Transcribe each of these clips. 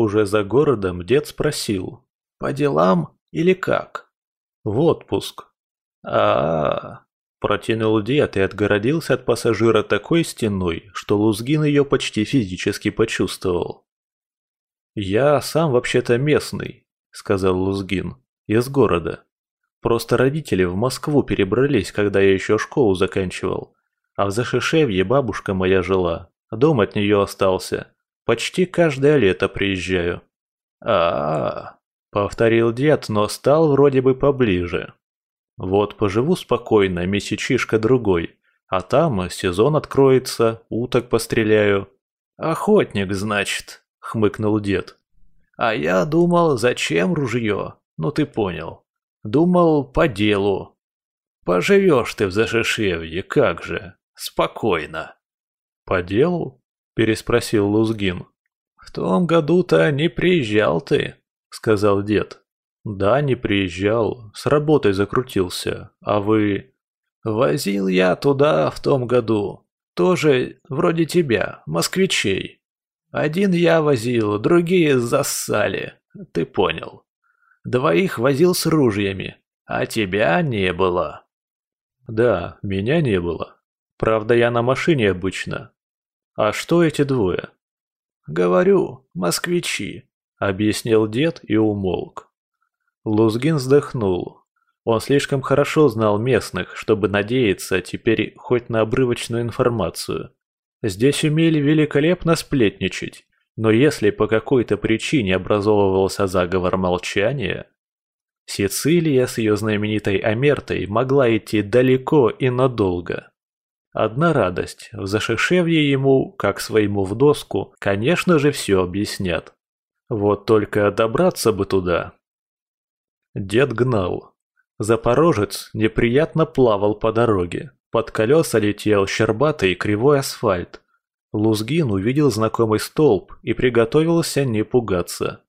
Уже за городом дед спросил. «По делам или как?» «В отпуск». А, -а, -а протянул дед и отгородился от пассажира такой стеной, что Лузгин ее почти физически почувствовал. «Я сам вообще-то местный», — сказал Лузгин, — «из города. Просто родители в Москву перебрались, когда я еще школу заканчивал. А в Зашишевье бабушка моя жила, дом от нее остался. Почти каждое лето приезжаю». «А-а-а», — повторил дед, но стал вроде бы поближе. «Вот поживу спокойно, месячишка другой, а там сезон откроется, уток постреляю». «Охотник, значит», — хмыкнул дед. «А я думал, зачем ружье? Ну ты понял. Думал, по делу. Поживешь ты в Зашишевье, как же. Спокойно». «По делу?» – переспросил Лузгин. «В том году-то не приезжал ты», – сказал дед. «Да, не приезжал. С работой закрутился. А вы...» «Возил я туда в том году. Тоже вроде тебя, москвичей. Один я возил, другие зассали. Ты понял. Двоих возил с ружьями, а тебя не было». «Да, меня не было. Правда, я на машине обычно. А что эти двое?» «Говорю, москвичи», — объяснил дед и умолк. Лузгин вздохнул. Он слишком хорошо знал местных, чтобы надеяться теперь хоть на обрывочную информацию. Здесь умели великолепно сплетничать, но если по какой-то причине образовывался заговор молчания, Сицилия с ее знаменитой Амертой могла идти далеко и надолго. Одна радость, в Зашишевье ему, как своему в доску, конечно же все объяснят. Вот только добраться бы туда. Дед гнал. Запорожец неприятно плавал по дороге. Под колеса летел щербатый кривой асфальт. Лузгин увидел знакомый столб и приготовился не пугаться.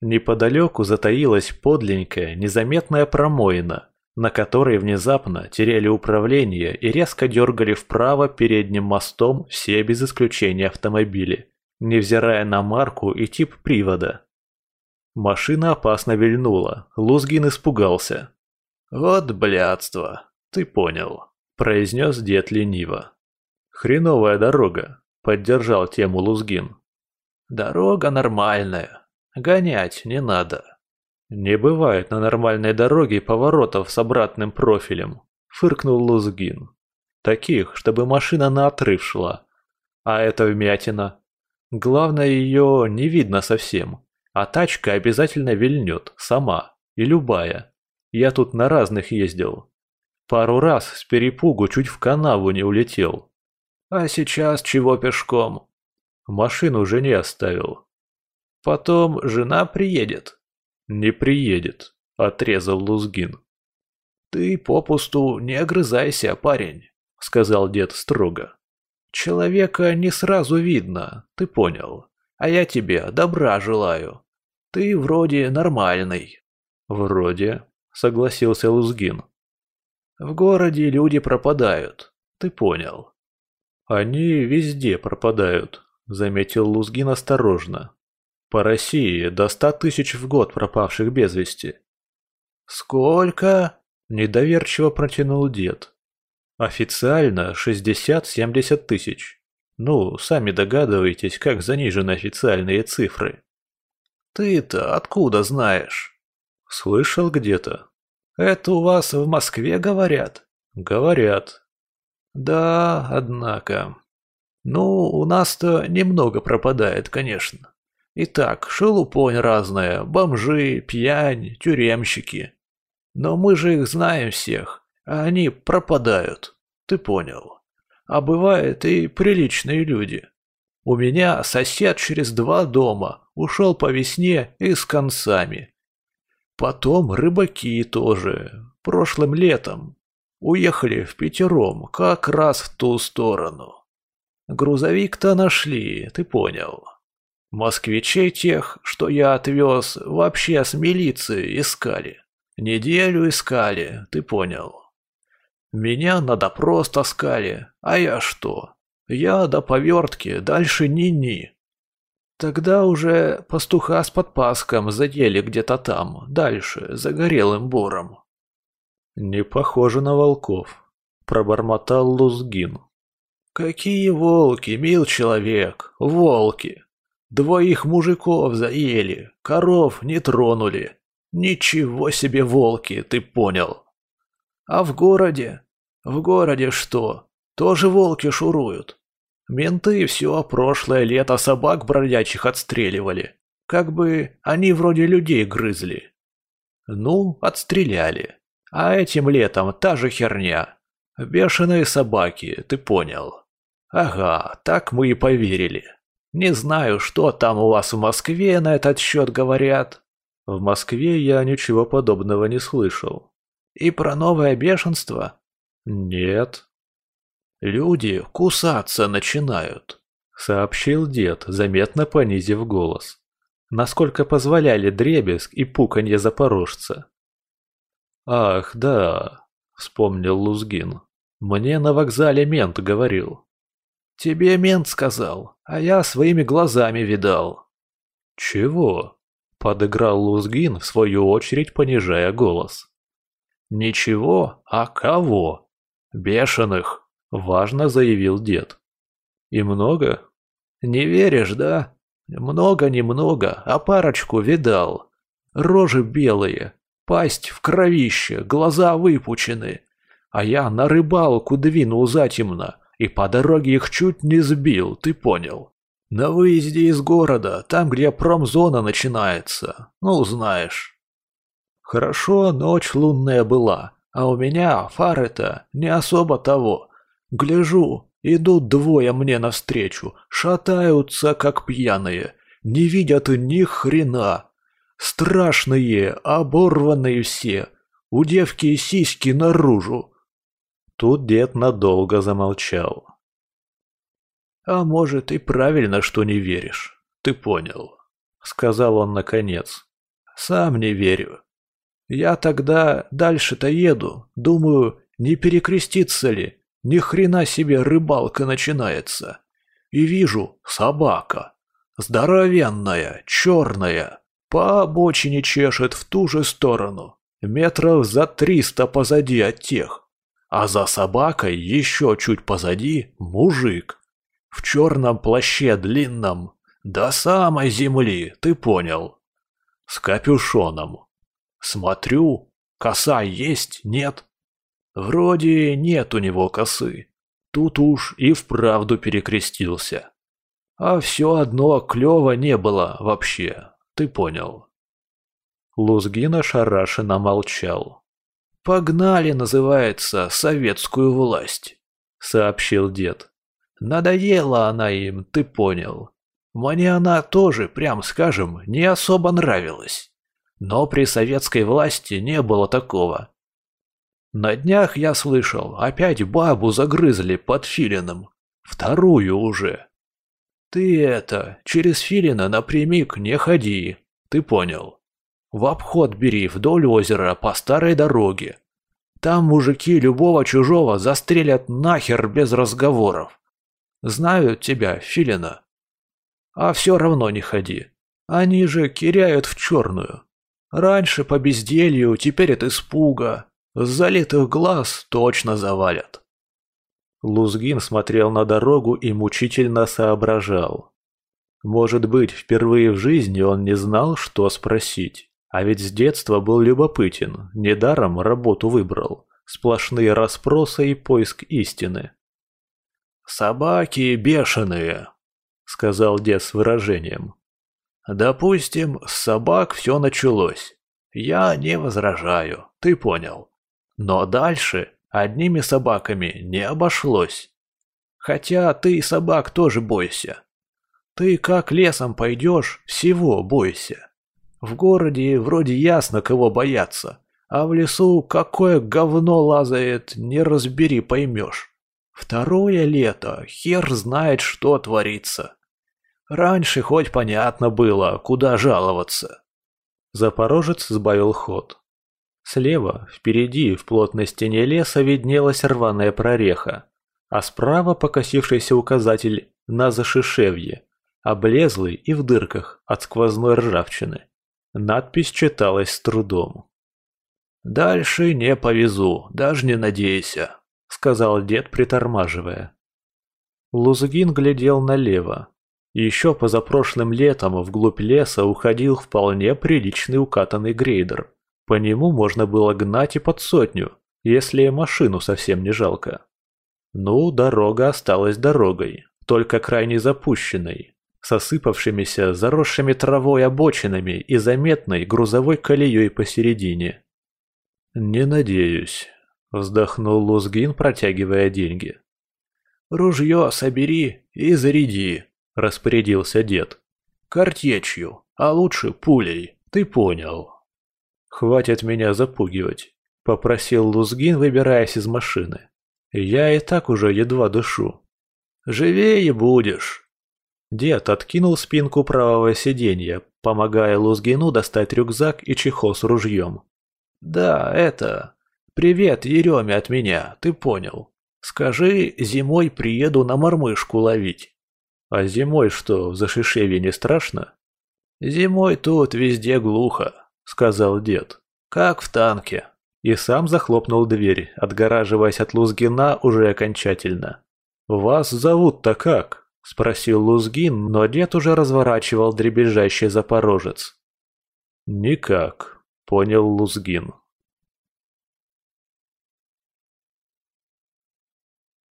Неподалеку затаилась подленькая, незаметная промоина, на которой внезапно теряли управление и резко дергали вправо передним мостом все без исключения автомобили, невзирая на марку и тип привода. Машина опасно вильнула, Лузгин испугался. «Вот блядство, ты понял», – произнес дед лениво. «Хреновая дорога», – поддержал тему Лузгин. «Дорога нормальная. Гонять не надо». «Не бывает на нормальной дороге поворотов с обратным профилем», – фыркнул Лузгин. «Таких, чтобы машина на отрыв шла. А это вмятина. Главное, ее не видно совсем, а тачка обязательно вильнет, сама, и любая. Я тут на разных ездил. Пару раз с перепугу чуть в канаву не улетел. А сейчас чего пешком? Машину жене оставил. Потом жена приедет. Не приедет, отрезал Лузгин. Ты попусту не огрызайся, парень, сказал дед строго. Человека не сразу видно, ты понял. А я тебе добра желаю. Ты вроде нормальный. Вроде, согласился Лузгин. В городе люди пропадают, ты понял. «Они везде пропадают», — заметил Лузгин осторожно. «По России до ста тысяч в год пропавших без вести». «Сколько?» – недоверчиво протянул дед. «Официально шестьдесят-семьдесят тысяч. Ну, сами догадываетесь, как занижены официальные цифры». «Ты-то откуда знаешь?» «Слышал где-то». «Это у вас в Москве говорят?» «Говорят. Да, однако. Ну, у нас-то немного пропадает, конечно. Итак, шелупонь разная, бомжи, пьянь, тюремщики. Но мы же их знаем всех, а они пропадают. Ты понял. А бывает и приличные люди. У меня сосед через два дома ушел по весне и с концами. Потом рыбаки тоже, прошлым летом, Уехали в пятером, как раз в ту сторону. Грузовик-то нашли, ты понял. Москвичей тех, что я отвез, вообще с милицией искали. Неделю искали, ты понял. Меня на допрос таскали, а я что? Я до повертки дальше ни-ни. Тогда уже пастуха с подпаском задели где-то там, дальше, за горелым бором. Не похоже на волков, пробормотал Лузгин. Какие волки, мил человек, волки. Двоих мужиков заели, коров не тронули. Ничего себе волки, ты понял. А в городе? В городе что? Тоже волки шуруют. Менты все прошлое лето собак бродячих отстреливали. Как бы они вроде людей грызли. Ну, отстреляли. А этим летом та же херня. Бешеные собаки, ты понял. Ага, так мы и поверили. Не знаю, что там у вас в Москве на этот счет говорят. В Москве я ничего подобного не слышал. И про новое бешенство? Нет. Люди кусаться начинают, сообщил дед, заметно понизив голос. Насколько позволяли дребезг и пуканье запорожца. Ах, да, вспомнил Лузгин. Мне на вокзале мент говорил. Тебе мент сказал, а я своими глазами видал. Чего? Подыграл Лузгин, в свою очередь понижая голос. «Ничего, а кого? Бешеных!» – важно заявил дед. «И много?» «Не веришь, да? Много-немного, а парочку видал. Рожи белые, пасть в кровище, глаза выпучены. А я на рыбалку двинул затемно, и по дороге их чуть не сбил, ты понял. На выезде из города, там, где промзона начинается, ну, знаешь». Хорошо, ночь лунная была, а у меня фары-то не особо того. Гляжу, идут двое мне навстречу, шатаются, как пьяные, не видят ни хрена. Страшные, оборванные все, у девки сиськи наружу. Тут дед надолго замолчал. «А может, и правильно, что не веришь. Ты понял», — сказал он наконец. «Сам не верю. Я тогда дальше-то еду, думаю, не перекреститься ли, ни хрена себе рыбалка начинается. И вижу собака, здоровенная, черная, по обочине чешет в ту же сторону, метров за триста позади от тех. А за собакой еще чуть позади мужик. В черном плаще длинном, до самой земли, ты понял. С капюшоном. Смотрю, коса есть, нет? Вроде нет у него косы. Тут уж и вправду перекрестился. А все одно клево не было вообще, ты понял. Лузгин ошарашенно молчал. «Погнали, называется, советскую власть», — сообщил дед. «Надоела она им, ты понял. Мне она тоже, прям скажем, не особо нравилась. Но при советской власти не было такого. На днях я слышал, опять бабу загрызли под Филином. Вторую уже. Ты это, через Филина напрямик не ходи, ты понял. В обход бери вдоль озера по старой дороге. Там мужики любого чужого застрелят нахер без разговоров. Знают тебя, Филина. А все равно не ходи. Они же киряют в черную. Раньше по безделью, теперь от испуга. С залитых глаз точно завалят. Лузгин смотрел на дорогу и мучительно соображал. Может быть, впервые в жизни он не знал, что спросить. А ведь с детства был любопытен, недаром работу выбрал. Сплошные расспросы и поиск истины. «Собаки бешеные», — сказал дед с выражением. Допустим, с собак все началось. Я не возражаю, ты понял. Но дальше одними собаками не обошлось. Хотя ты и собак тоже бойся. Ты как лесом пойдешь, всего бойся. В городе вроде ясно, кого бояться, а в лесу какое говно лазает, не разбери, поймешь. Второе лето, хер знает, что творится. Раньше хоть понятно было, куда жаловаться. Запорожец сбавил ход. Слева, впереди, в плотной стене леса виднелась рваная прореха, а справа покосившийся указатель на зашишевье. облезлый и в дырках от сквозной ржавчины. Надпись читалась с трудом. «Дальше не повезу, даже не надейся», — сказал дед, притормаживая. Лузгин глядел налево. Еще позапрошлым летом вглубь леса уходил вполне приличный укатанный грейдер. По нему можно было гнать и под сотню, если машину совсем не жалко. Ну, дорога осталась дорогой, только крайне запущенной, с осыпавшимися, заросшими травой обочинами и заметной грузовой колеей посередине. «Не надеюсь», — вздохнул Лузгин, протягивая деньги. «Ружье собери и заряди», — распорядился дед. «Картечью, а лучше пулей, ты понял». «Хватит меня запугивать», — попросил Лузгин, выбираясь из машины. «Я и так уже едва дышу». «Живее будешь». Дед откинул спинку правого сиденья, помогая Лузгину достать рюкзак и чехол с ружьем. «Да, это... Привет, Ереме от меня, ты понял. Скажи, зимой приеду на мормышку ловить». «А зимой что, в Зашишеве не страшно?» «Зимой тут везде глухо», — сказал дед. «Как в танке». И сам захлопнул дверь, отгораживаясь от Лузгина уже окончательно. «Вас зовут-то как?» — спросил Лузгин, но дед уже разворачивал дребезжащий запорожец. «Никак», — понял Лузгин.